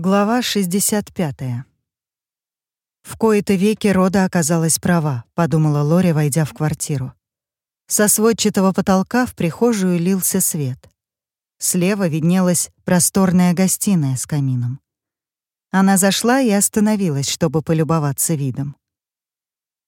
Глава 65. В кои-то веки Рода оказалась права, подумала Лори, войдя в квартиру. Со сводчатого потолка в прихожую лился свет. Слева виднелась просторная гостиная с камином. Она зашла и остановилась, чтобы полюбоваться видом.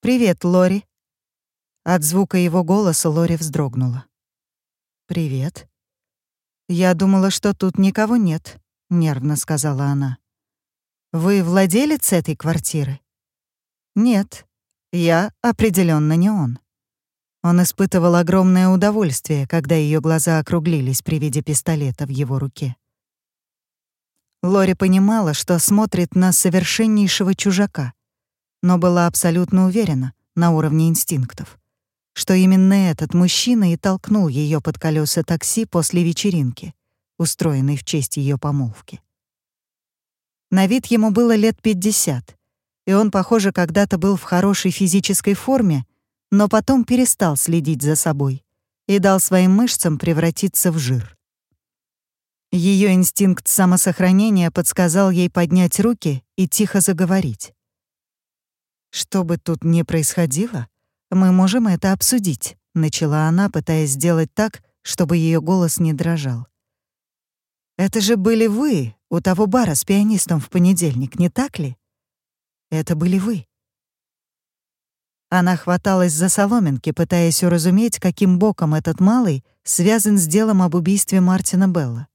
«Привет, Лори». От звука его голоса Лори вздрогнула. «Привет». «Я думала, что тут никого нет», нервно сказала она. Вы владелец этой квартиры? Нет, я определенно не он. Он испытывал огромное удовольствие, когда ее глаза округлились при виде пистолета в его руке. Лори понимала, что смотрит на совершеннейшего чужака, но была абсолютно уверена на уровне инстинктов, что именно этот мужчина и толкнул ее под колеса такси после вечеринки, устроенный в честь ее помолвки. На вид ему было лет 50, и он, похоже, когда-то был в хорошей физической форме, но потом перестал следить за собой и дал своим мышцам превратиться в жир. Ее инстинкт самосохранения подсказал ей поднять руки и тихо заговорить. «Что бы тут ни происходило, мы можем это обсудить», — начала она, пытаясь сделать так, чтобы ее голос не дрожал. Это же были вы у того бара с пианистом в понедельник, не так ли? Это были вы. Она хваталась за соломинки, пытаясь уразуметь, каким боком этот малый связан с делом об убийстве Мартина Белла.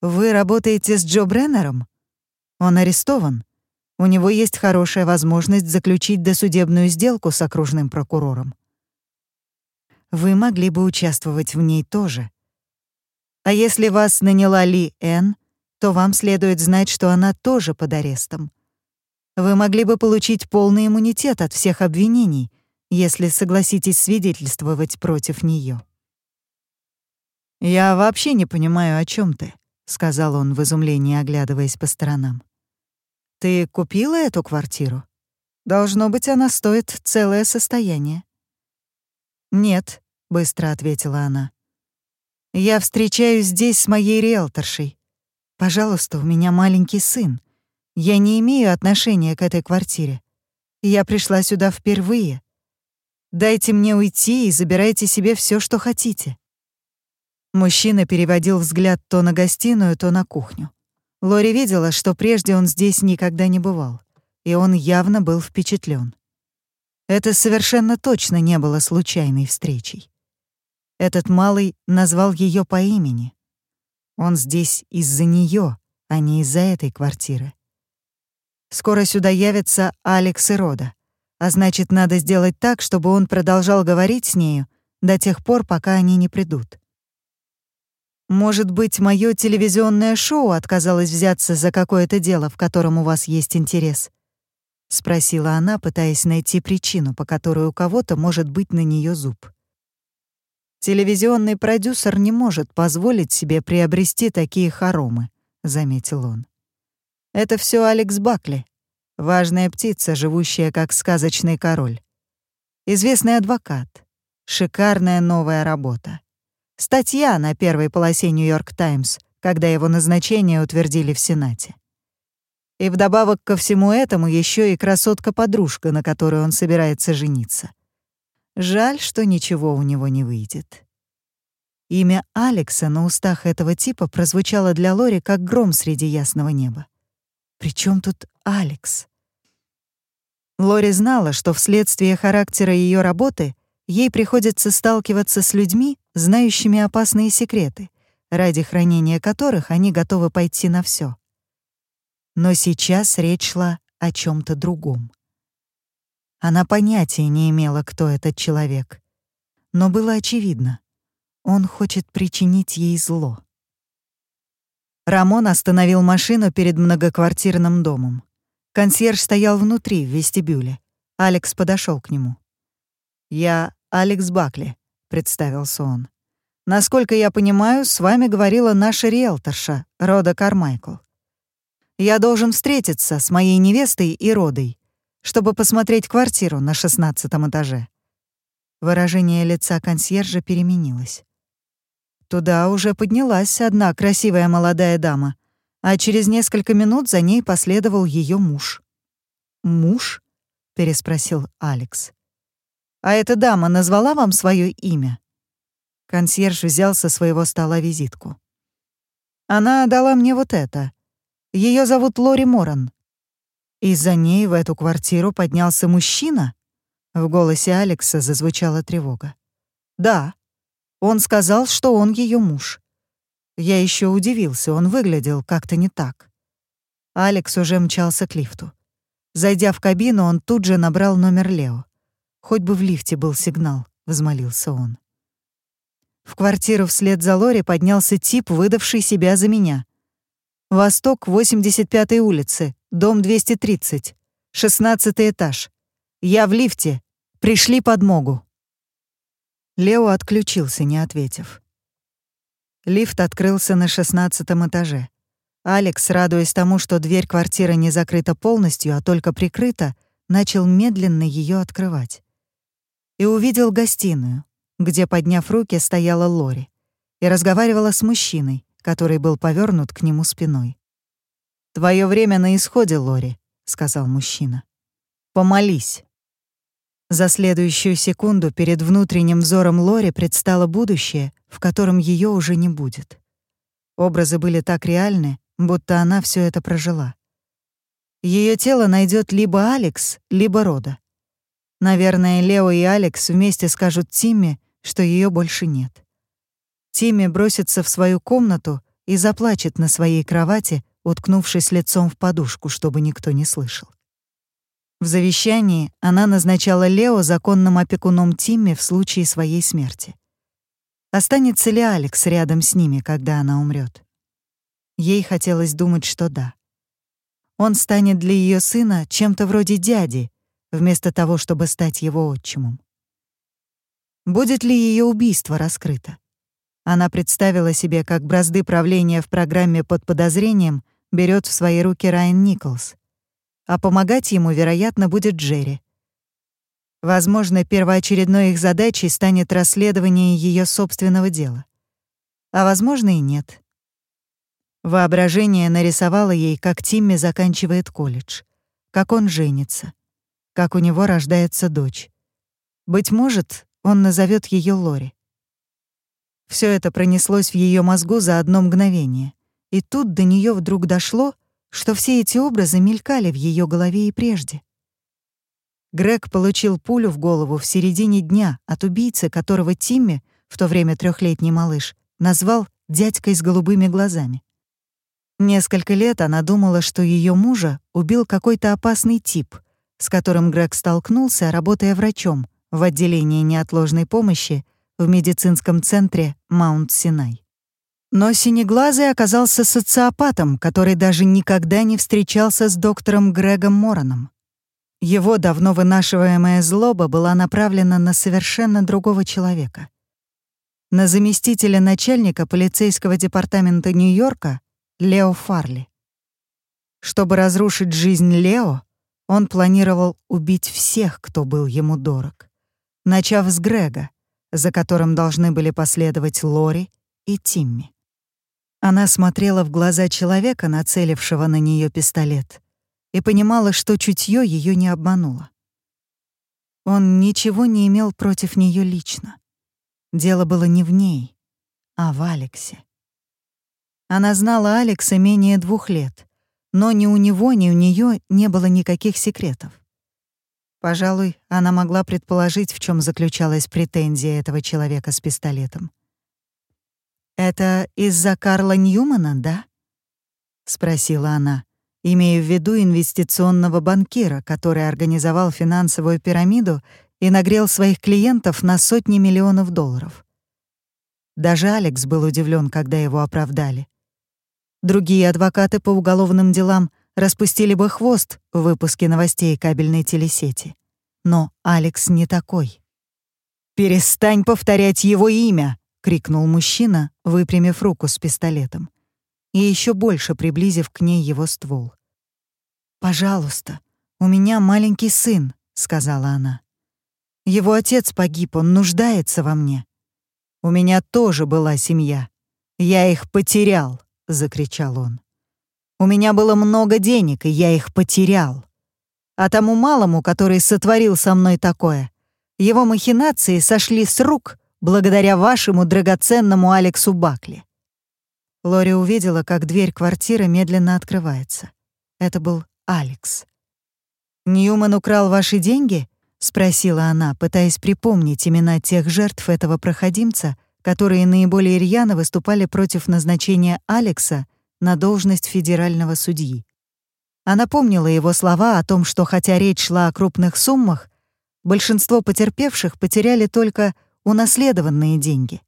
«Вы работаете с Джо Бреннером? Он арестован. У него есть хорошая возможность заключить досудебную сделку с окружным прокурором. Вы могли бы участвовать в ней тоже. А если вас наняла Ли Эн, то вам следует знать, что она тоже под арестом. Вы могли бы получить полный иммунитет от всех обвинений, если согласитесь свидетельствовать против нее. «Я вообще не понимаю, о чем ты», — сказал он в изумлении, оглядываясь по сторонам. «Ты купила эту квартиру? Должно быть, она стоит целое состояние». «Нет», — быстро ответила она. Я встречаюсь здесь с моей риэлторшей. Пожалуйста, у меня маленький сын. Я не имею отношения к этой квартире. Я пришла сюда впервые. Дайте мне уйти и забирайте себе все, что хотите». Мужчина переводил взгляд то на гостиную, то на кухню. Лори видела, что прежде он здесь никогда не бывал, и он явно был впечатлен. Это совершенно точно не было случайной встречей. Этот малый назвал ее по имени. Он здесь из-за нее, а не из-за этой квартиры. Скоро сюда явятся Алекс и Рода, а значит, надо сделать так, чтобы он продолжал говорить с нею до тех пор, пока они не придут. Может быть, мое телевизионное шоу отказалось взяться за какое-то дело, в котором у вас есть интерес? спросила она, пытаясь найти причину, по которой у кого-то может быть на нее зуб. Телевизионный продюсер не может позволить себе приобрести такие хоромы, заметил он. Это все Алекс Бакли, важная птица, живущая как сказочный король. Известный адвокат. Шикарная новая работа. Статья на первой полосе «Нью-Йорк Таймс», когда его назначение утвердили в Сенате. И вдобавок ко всему этому еще и красотка-подружка, на которой он собирается жениться. Жаль, что ничего у него не выйдет. Имя Алекса на устах этого типа прозвучало для Лори как гром среди ясного неба. «При чем тут Алекс?» Лори знала, что вследствие характера ее работы ей приходится сталкиваться с людьми, знающими опасные секреты, ради хранения которых они готовы пойти на все. Но сейчас речь шла о чем то другом. Она понятия не имела, кто этот человек. Но было очевидно. Он хочет причинить ей зло. Рамон остановил машину перед многоквартирным домом. Консьерж стоял внутри, в вестибюле. Алекс подошел к нему. «Я Алекс Бакли», — представился он. «Насколько я понимаю, с вами говорила наша риэлторша, Рода Кармайкл. Я должен встретиться с моей невестой и Родой чтобы посмотреть квартиру на шестнадцатом этаже. Выражение лица консьержа переменилось. Туда уже поднялась одна красивая молодая дама. а через несколько минут за ней последовал ее муж. «Муж?» — переспросил Алекс. «А эта дама назвала вам свое имя?» Консьерж взял со своего стола визитку. «Она дала мне вот это. Ее зовут Лори Моран. И за ней в эту квартиру поднялся мужчина?» В голосе Алекса зазвучала тревога. «Да. Он сказал, что он ее муж. Я еще удивился, он выглядел как-то не так. Алекс уже мчался к лифту. Зайдя в кабину, он тут же набрал номер Лео. «Хоть бы в лифте был сигнал», — взмолился он. В квартиру вслед за Лори поднялся тип, выдавший себя за меня. «Восток, 85-й улицы, дом 230, 16 этаж. Я в лифте. Пришли подмогу». Лео отключился, не ответив. Лифт открылся на шестнадцатом этаже. Алекс, радуясь тому, что дверь квартиры не закрыта полностью, а только прикрыта, начал медленно ее открывать. И увидел гостиную, где, подняв руки, стояла Лори и разговаривала с мужчиной, который был повернут к нему спиной. «Твое время на исходе, Лори», — сказал мужчина. «Помолись». За следующую секунду перед внутренним взором Лори предстало будущее, в котором ее уже не будет. Образы были так реальны, будто она все это прожила. Ее тело найдет либо Алекс, либо Рода. Наверное, Лео и Алекс вместе скажут Тимми, что ее больше нет. Тимми бросится в свою комнату и заплачет на своей кровати, уткнувшись лицом в подушку, чтобы никто не слышал. В завещании она назначала Лео законным опекуном Тимми в случае своей смерти. Останется ли Алекс рядом с ними, когда она умрет? Ей хотелось думать, что да. Он станет для ее сына чем-то вроде дяди, вместо того, чтобы стать его отчимом. Будет ли ее убийство раскрыто? Она представила себе, как бразды правления в программе под подозрением берет в свои руки Райан Николс — а помогать ему, вероятно, будет Джерри. Возможно, первоочередной их задачей станет расследование ее собственного дела. А возможно и нет. Воображение нарисовало ей, как Тимми заканчивает колледж, как он женится, как у него рождается дочь. Быть может, он назовет ее Лори. Все это пронеслось в ее мозгу за одно мгновение, и тут до нее вдруг дошло — что все эти образы мелькали в ее голове и прежде. Грег получил пулю в голову в середине дня от убийцы, которого Тимми, в то время трехлетний малыш, назвал «дядькой с голубыми глазами». Несколько лет она думала, что ее мужа убил какой-то опасный тип, с которым Грег столкнулся, работая врачом в отделении неотложной помощи в медицинском центре Маунт-Синай. Но Синеглазый оказался социопатом, который даже никогда не встречался с доктором Грегом Мороном. Его давно вынашиваемая злоба была направлена на совершенно другого человека. На заместителя начальника полицейского департамента Нью-Йорка Лео Фарли. Чтобы разрушить жизнь Лео, он планировал убить всех, кто был ему дорог, начав с Грега, за которым должны были последовать Лори и Тимми. Она смотрела в глаза человека, нацелившего на нее пистолет, и понимала, что чутье ее не обмануло. Он ничего не имел против нее лично. Дело было не в ней, а в Алексе. Она знала Алекса менее двух лет, но ни у него, ни у нее не было никаких секретов. Пожалуй, она могла предположить, в чем заключалась претензия этого человека с пистолетом. «Это из-за Карла Ньюмана, да?» — спросила она, имея в виду инвестиционного банкира, который организовал финансовую пирамиду и нагрел своих клиентов на сотни миллионов долларов. Даже Алекс был удивлен, когда его оправдали. Другие адвокаты по уголовным делам распустили бы хвост в выпуске новостей кабельной телесети. Но Алекс не такой. «Перестань повторять его имя!» Крикнул мужчина, выпрямив руку с пистолетом и еще больше приблизив к ней его ствол. «Пожалуйста, у меня маленький сын», — сказала она. «Его отец погиб, он нуждается во мне. У меня тоже была семья. Я их потерял», — закричал он. У меня было много денег, и я их потерял. А тому малому, который сотворил со мной такое, его махинации сошли с рук благодаря вашему драгоценному Алексу Бакли. Лори увидела, как дверь квартиры медленно открывается. Это был Алекс. «Ньюман украл ваши деньги?» — спросила она, пытаясь припомнить имена тех жертв этого проходимца, которые наиболее рьяно выступали против назначения Алекса на должность федерального судьи. Она помнила его слова о том, что хотя речь шла о крупных суммах, большинство потерпевших потеряли только унаследованные деньги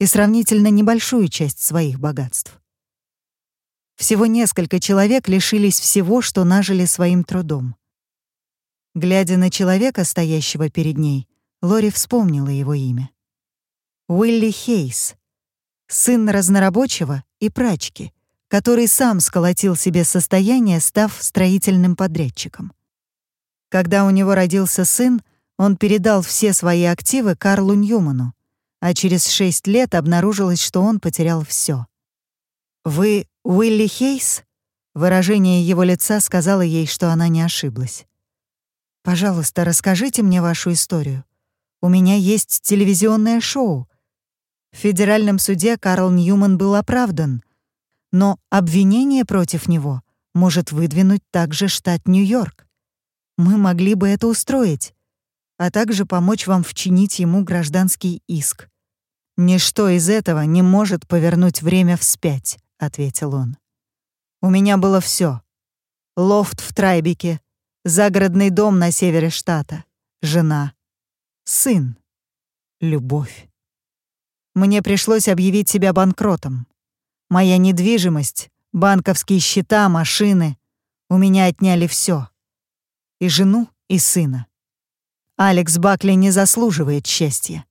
и сравнительно небольшую часть своих богатств. Всего несколько человек лишились всего, что нажили своим трудом. Глядя на человека, стоящего перед ней, Лори вспомнила его имя. Уилли Хейс, сын разнорабочего и прачки, который сам сколотил себе состояние, став строительным подрядчиком. Когда у него родился сын, он передал все свои активы Карлу Ньюману, а через шесть лет обнаружилось, что он потерял все. «Вы Уилли Хейс?» Выражение его лица сказало ей, что она не ошиблась. «Пожалуйста, расскажите мне вашу историю. У меня есть телевизионное шоу». В федеральном суде Карл Ньюман был оправдан, но обвинение против него может выдвинуть также штат Нью-Йорк. Мы могли бы это устроить, а также помочь вам вчинить ему гражданский иск. Ничто из этого не может повернуть время вспять ответил он. У меня было все: Лофт в Трайбике, загородный дом на севере штата, жена, сын, любовь. Мне пришлось объявить себя банкротом. Моя недвижимость, банковские счета, машины — у меня отняли все. И жену, и сына. Алекс Бакли не заслуживает счастья.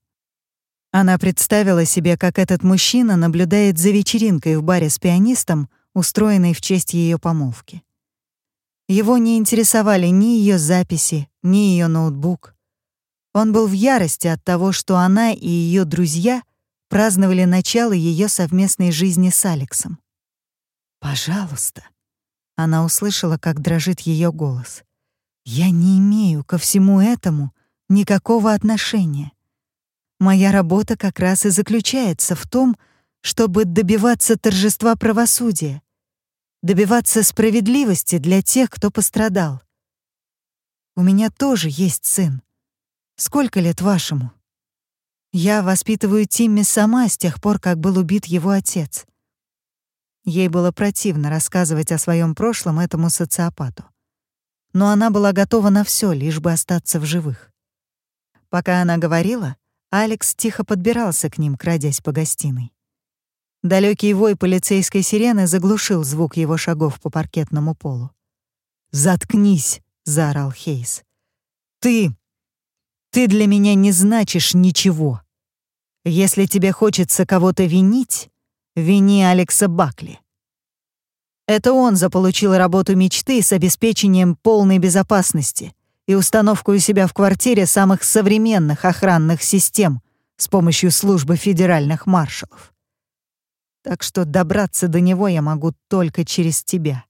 Она представила себе, как этот мужчина наблюдает за вечеринкой в баре с пианистом, устроенной в честь ее помолвки. Его не интересовали ни ее записи, ни ее ноутбук. Он был в ярости от того, что она и ее друзья праздновали начало ее совместной жизни с Алексом. «Пожалуйста», — она услышала, как дрожит ее голос. «Я не имею ко всему этому никакого отношения. Моя работа как раз и заключается в том, чтобы добиваться торжества правосудия, добиваться справедливости для тех, кто пострадал. У меня тоже есть сын. Сколько лет вашему? Я воспитываю Тимми сама с тех пор, как был убит его отец. Ей было противно рассказывать о своем прошлом этому социопату. Но она была готова на все, лишь бы остаться в живых. Пока она говорила, Алекс тихо подбирался к ним, крадясь по гостиной. Далекий вой полицейской сирены заглушил звук его шагов по паркетному полу. «Заткнись!» — заорал Хейс. «Ты... ты для меня не значишь ничего. Если тебе хочется кого-то винить, вини Алекса Бакли. Это он заполучил работу мечты с обеспечением полной безопасности — и установку у себя в квартире самых современных охранных систем с помощью службы федеральных маршалов. Так что добраться до него я могу только через тебя.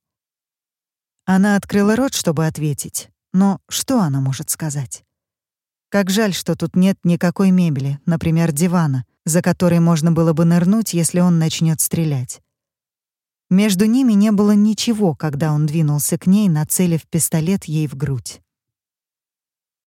Она открыла рот, чтобы ответить, но что она может сказать? Как жаль, что тут нет никакой мебели, например, дивана, за который можно было бы нырнуть, если он начнет стрелять. Между ними не было ничего, когда он двинулся к ней, нацелив пистолет ей в грудь.